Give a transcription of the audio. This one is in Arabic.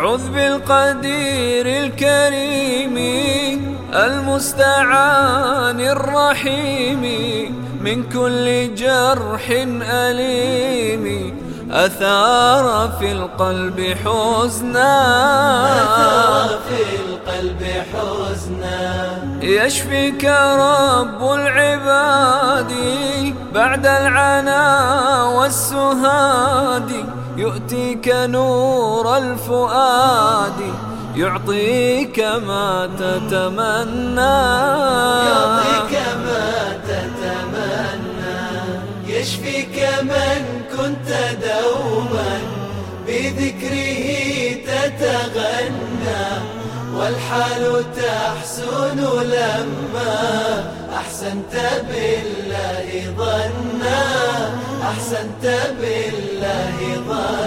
عذ بالقدير الكريم المستعان الرحيم من كل جرح أليم أثار في القلب حزنا. أثار في القلب حزنا. يشفيك رب العباد. بعد العنا والسهاد يؤتيك نور الفؤاد يعطيك ما تتمنى. يعطيك ما تتمنى يشفيك من كنت دوما بذكره والحال تحسن لما أحسنت بالله ظنا. أحسنت بالله ظنا.